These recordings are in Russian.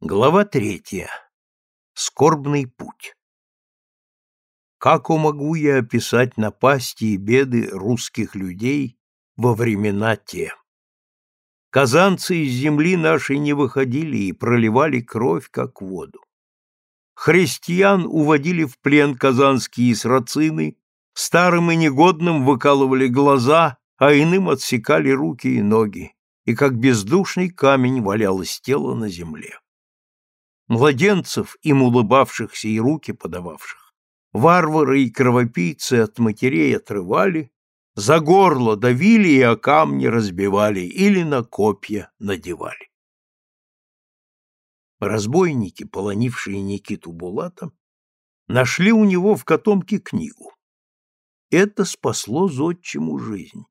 Глава третья. Скорбный путь. Как могу я описать напасти и беды русских людей во времена те? Казанцы из земли нашей не выходили и проливали кровь, как воду. Христиан уводили в плен казанские срацины, старым и негодным выкалывали глаза, а иным отсекали руки и ноги, и как бездушный камень валялось тело на земле младенцев, им улыбавшихся и руки подававших, варвары и кровопийцы от матерей отрывали, за горло давили и о камни разбивали или на копья надевали. Разбойники, полонившие Никиту Булата, нашли у него в котомке книгу. Это спасло зодчему жизнь.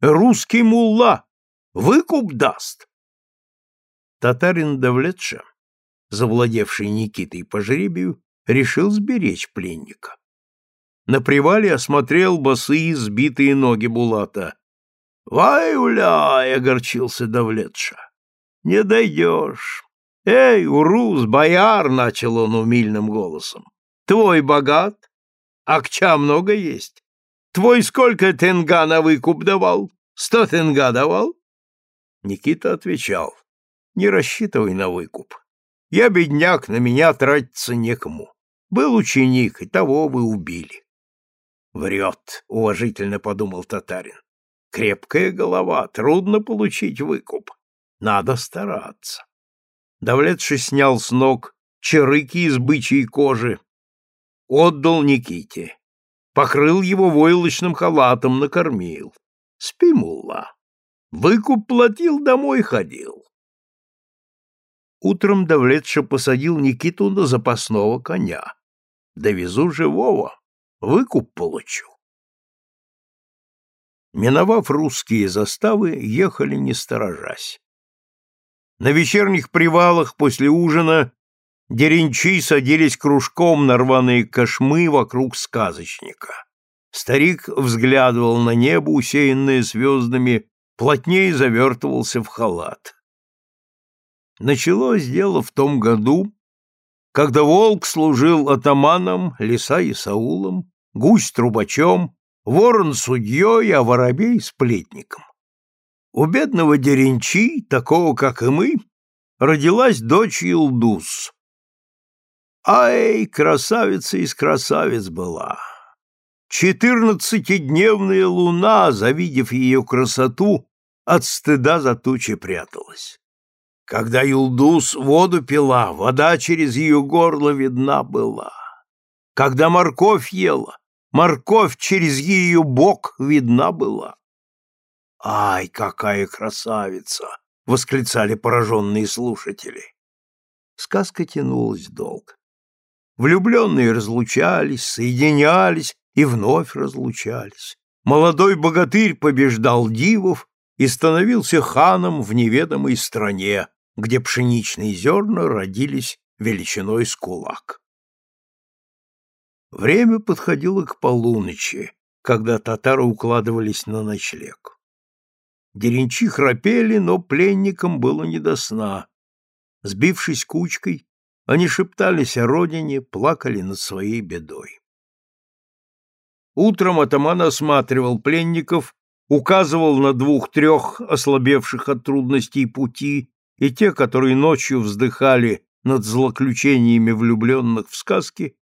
«Русский мулла! Выкуп даст!» Татарин Давлетша завладевший Никитой по жребию, решил сберечь пленника. На привале осмотрел босые сбитые ноги Булата. «Вай, уляй!» — огорчился Давлетша. «Не дойдешь!» «Эй, урус, бояр!» — начал он умильным голосом. «Твой богат? Акча много есть? Твой сколько тенга на выкуп давал? Сто тенга давал?» Никита отвечал. «Не рассчитывай на выкуп. Я бедняк, на меня тратиться некому. Был ученик, и того вы убили. Врет, уважительно подумал татарин. Крепкая голова, трудно получить выкуп. Надо стараться. Давлетший снял с ног черыки из бычьей кожи, отдал Никите, покрыл его войлочным халатом, накормил. Спи, мулла. Выкуп платил, домой ходил. Утром Давлетша посадил Никиту на запасного коня. Довезу живого, выкуп получу. Миновав русские заставы, ехали не сторожась. На вечерних привалах после ужина деренчи садились кружком на рваные кошмы вокруг сказочника. Старик взглядывал на небо, усеянное звездами, плотнее завертывался в халат. Началось дело в том году, когда волк служил атаманом, лиса и саулом, гусь трубачом, ворон судьей, а воробей сплетником. У бедного деренчи, такого как и мы, родилась дочь Илдус. Ай, красавица из красавиц была! Четырнадцатидневная луна, завидев ее красоту, от стыда за тучи пряталась. Когда Юлдус воду пила, вода через ее горло видна была. Когда морковь ела, морковь через ее бок видна была. «Ай, какая красавица!» — восклицали пораженные слушатели. Сказка тянулась долго. Влюбленные разлучались, соединялись и вновь разлучались. Молодой богатырь побеждал дивов и становился ханом в неведомой стране, где пшеничные зерна родились величиной с кулак. Время подходило к полуночи, когда татары укладывались на ночлег. Деренчи храпели, но пленникам было не до сна. Сбившись кучкой, они шептались о родине, плакали над своей бедой. Утром атаман осматривал пленников, указывал на двух-трех ослабевших от трудностей пути и те, которые ночью вздыхали над злоключениями влюбленных в сказки,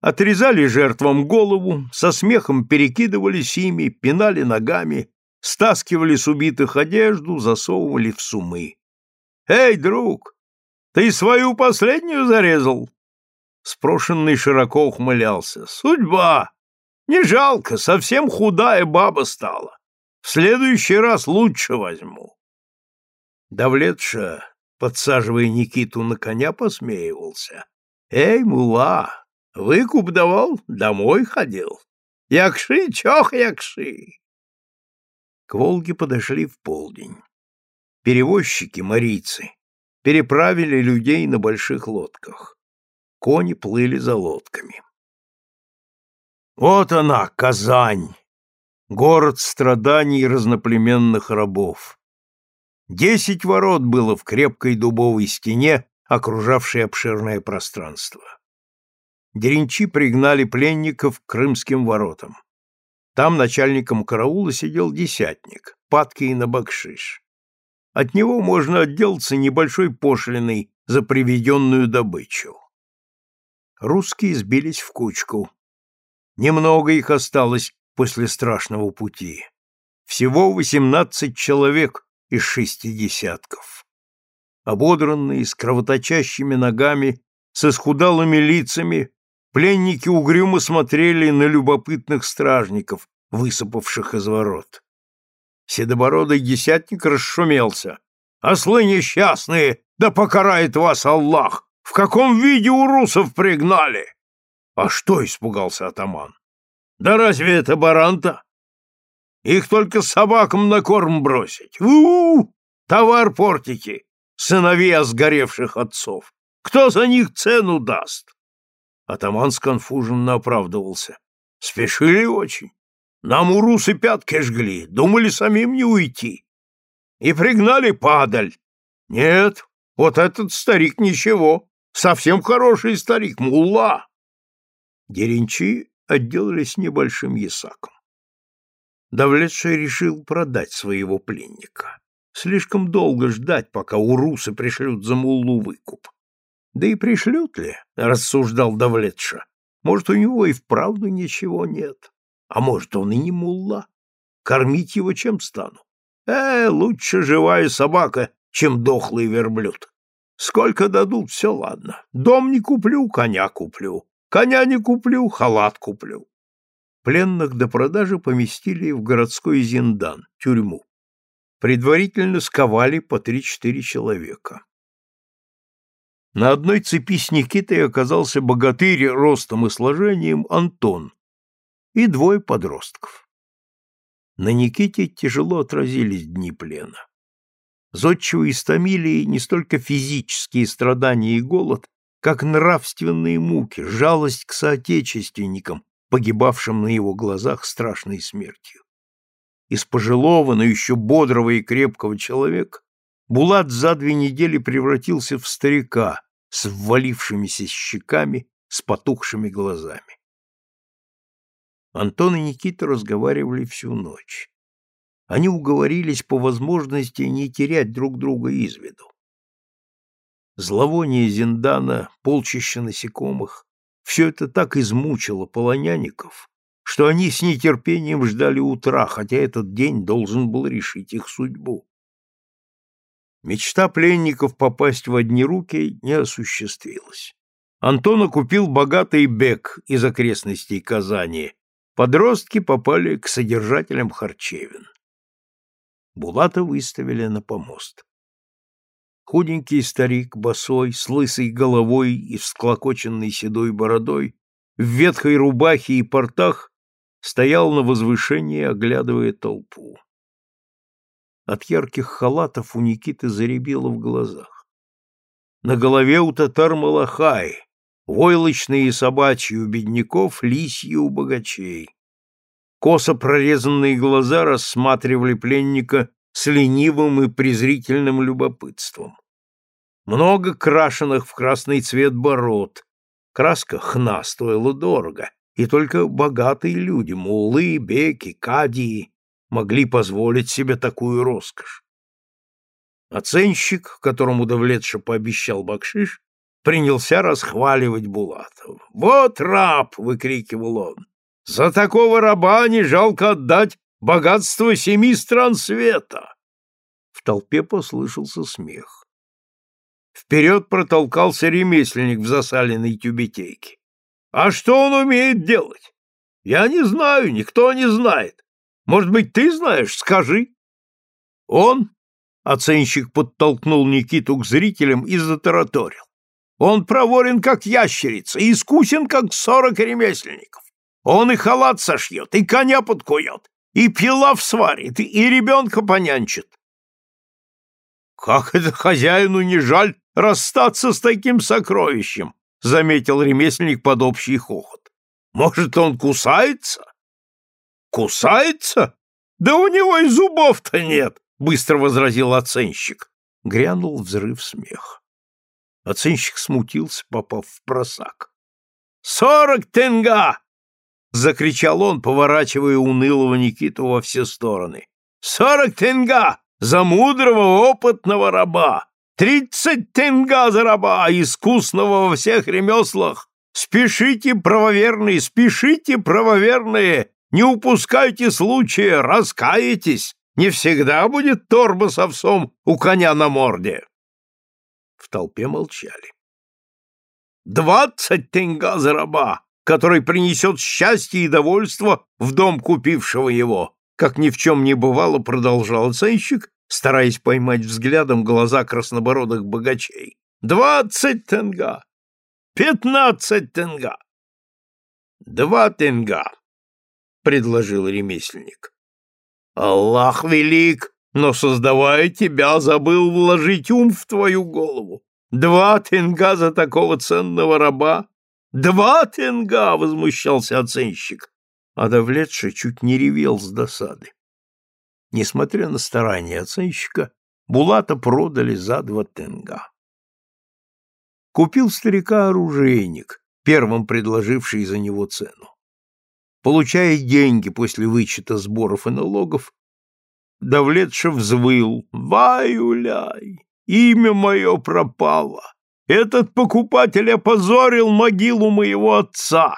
отрезали жертвам голову, со смехом перекидывались ими, пинали ногами, стаскивали с убитых одежду, засовывали в сумы. «Эй, друг, ты свою последнюю зарезал?» Спрошенный широко ухмылялся. «Судьба! Не жалко, совсем худая баба стала. В следующий раз лучше возьму». Давлетша, подсаживая Никиту на коня, посмеивался. «Эй, мула, выкуп давал, домой ходил. Якши, чох, якши!» К Волге подошли в полдень. Перевозчики, марийцы, переправили людей на больших лодках. Кони плыли за лодками. Вот она, Казань, город страданий разноплеменных рабов. Десять ворот было в крепкой дубовой стене, окружавшей обширное пространство. Деренчи пригнали пленников к крымским воротам. Там начальником караула сидел десятник, падкий на бакшиш. От него можно отделаться небольшой пошлиной за приведенную добычу. Русские сбились в кучку. Немного их осталось после страшного пути. Всего восемнадцать человек из шести десятков. Ободранные, с кровоточащими ногами, с исхудалыми лицами, пленники угрюмо смотрели на любопытных стражников, высыпавших из ворот. Седобородый десятник расшумелся. «Ослы несчастные! Да покарает вас Аллах! В каком виде у русов пригнали?» «А что?» — испугался атаман. «Да разве это баранта? Их только собакам на корм бросить. у у, -у! Товар портики, сыновья сгоревших отцов. Кто за них цену даст?» Атаман сконфуженно оправдывался. «Спешили очень. Нам урусы пятки жгли, думали самим не уйти. И пригнали падаль. Нет, вот этот старик ничего, совсем хороший старик, мулла. Деренчи отделались небольшим ясаком. Давлетший решил продать своего пленника. Слишком долго ждать, пока урусы пришлют за муллу выкуп. Да и пришлют ли, рассуждал Давлетша. Может, у него и вправду ничего нет. А может, он и не мулла? Кормить его чем стану? Э, лучше живая собака, чем дохлый верблюд. Сколько дадут, все ладно. Дом не куплю, коня куплю. Коня не куплю, халат куплю. Пленных до продажи поместили в городской зиндан, тюрьму. Предварительно сковали по три-четыре человека. На одной цепи с Никитой оказался богатырь ростом и сложением Антон, и двое подростков. На Никите тяжело отразились дни плена. Зодчего истомили не столько физические страдания и голод, как нравственные муки, жалость к соотечественникам, погибавшим на его глазах страшной смертью. Из пожилого, но еще бодрого и крепкого человека Булат за две недели превратился в старика с ввалившимися щеками, с потухшими глазами. Антон и Никита разговаривали всю ночь. Они уговорились по возможности не терять друг друга из виду. Зловоние Зиндана, полчища насекомых — все это так измучило полоняников, что они с нетерпением ждали утра, хотя этот день должен был решить их судьбу. Мечта пленников попасть в одни руки не осуществилась. Антона купил богатый бег из окрестностей Казани, Подростки попали к содержателям харчевин. Булата выставили на помост. Худенький старик, босой, с лысой головой и всклокоченной седой бородой, в ветхой рубахе и портах, стоял на возвышении, оглядывая толпу. От ярких халатов у Никиты заребило в глазах. На голове у татар малахай, войлочные и собачьи у бедняков, лисьи у богачей. Косо прорезанные глаза рассматривали пленника с ленивым и презрительным любопытством. Много крашеных в красный цвет бород. Краска хна стоила дорого, и только богатые люди, мулы, беки, кадии, могли позволить себе такую роскошь. Оценщик, которому Давлетша пообещал бакшиш, принялся расхваливать Булатова. «Вот раб!» — выкрикивал он. «За такого раба не жалко отдать богатство семи стран света!» В толпе послышался смех. Вперед протолкался ремесленник в засаленной тюбетейке. «А что он умеет делать? Я не знаю, никто не знает. Может быть, ты знаешь? Скажи!» «Он?» — оценщик подтолкнул Никиту к зрителям и затараторил. Он проворен, как ящерица, искусен, как сорок ремесленников. Он и халат сошьет, и коня подкует, и пила сварит, и ребенка понянчит. «Как это хозяину не жаль расстаться с таким сокровищем?» — заметил ремесленник под общий хохот. «Может, он кусается?» «Кусается? Да у него и зубов-то нет!» — быстро возразил оценщик. Грянул взрыв смеха. Оценщик смутился, попав в просак. «Сорок тенга!» — закричал он, поворачивая унылого Никиту во все стороны. «Сорок тенга! За мудрого, опытного раба! Тридцать тенга за раба, искусного во всех ремеслах! Спешите, правоверные, спешите, правоверные! Не упускайте случая, раскаетесь! Не всегда будет торба с овсом у коня на морде!» В толпе молчали. «Двадцать тенга за раба, который принесет счастье и довольство в дом купившего его!» Как ни в чем не бывало, продолжал оценщик, стараясь поймать взглядом глаза краснобородых богачей. «Двадцать тенга! Пятнадцать тенга!» «Два тенга!» — предложил ремесленник. «Аллах велик!» но, создавая тебя, забыл вложить ум в твою голову. Два тенга за такого ценного раба? Два тенга! — возмущался оценщик. А Давлетша чуть не ревел с досады. Несмотря на старания оценщика, Булата продали за два тенга. Купил старика оружейник, первым предложивший за него цену. Получая деньги после вычета сборов и налогов, Давлетша взвыл. «Вай-уляй! Имя мое пропало! Этот покупатель опозорил могилу моего отца!»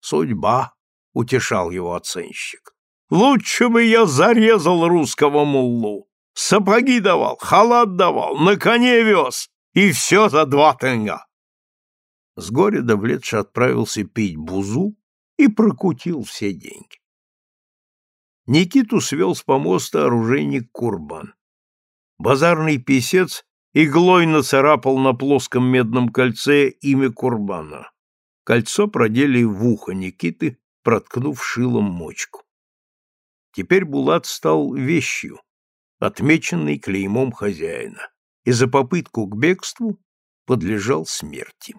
«Судьба!» — утешал его оценщик. «Лучше бы я зарезал русского муллу! Сапоги давал, халат давал, на коне вез, и все за два тенга!» С горя Давлетша отправился пить бузу и прокутил все деньги. Никиту свел с помоста оружейник Курбан. Базарный писец иглой нацарапал на плоском медном кольце имя Курбана. Кольцо продели в ухо Никиты, проткнув шилом мочку. Теперь Булат стал вещью, отмеченной клеймом хозяина, и за попытку к бегству подлежал смерти.